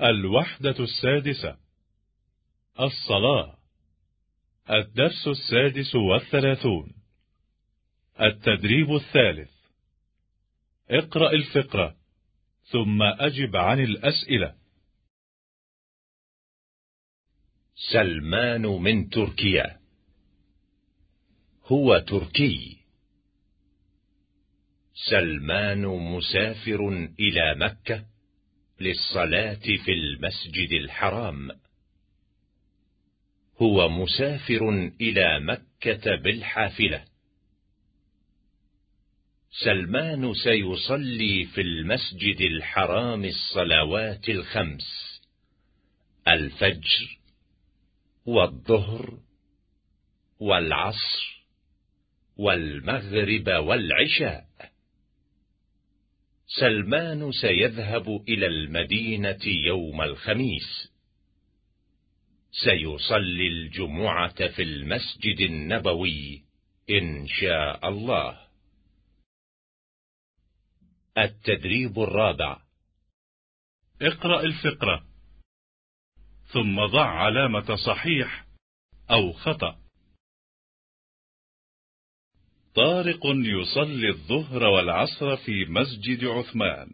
الوحدة السادسة. الصلاة. الدرس السادس والثلاثون. التدريب الثالث. اقرأ الفقرة ثم أجب عن الأسئلة. سلمان من تركيا. هو تركي. سلمان مسافر إلى مكة. للصلاة في المسجد الحرام. هو مسافر إلى مكة بالحافلة. سلمان سيصلي في المسجد الحرام الصلوات الخمس الفجر والظهر والعصر والمغرب والعشاء. سلمان سيذهب إلى المدينة يوم الخميس. سيصلي الجمعة في المسجد النبوي إن شاء الله. التدريب الرابع. اقرأ الفقرة. ثم ضع علامة صحيح أو خطأ. طارق يصلي الظهر والعصر في مسجد عثمان.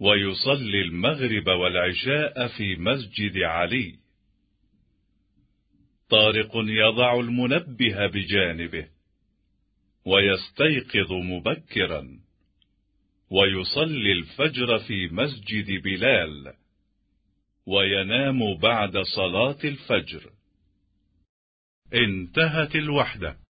ويصلي المغرب والعشاء في مسجد علي. طارق يضع المنبه بجانبه ويستيقظ مبكرا. ويصلي الفجر في مسجد بلال وينام بعد صلاة الفجر. انتهت الوحدة.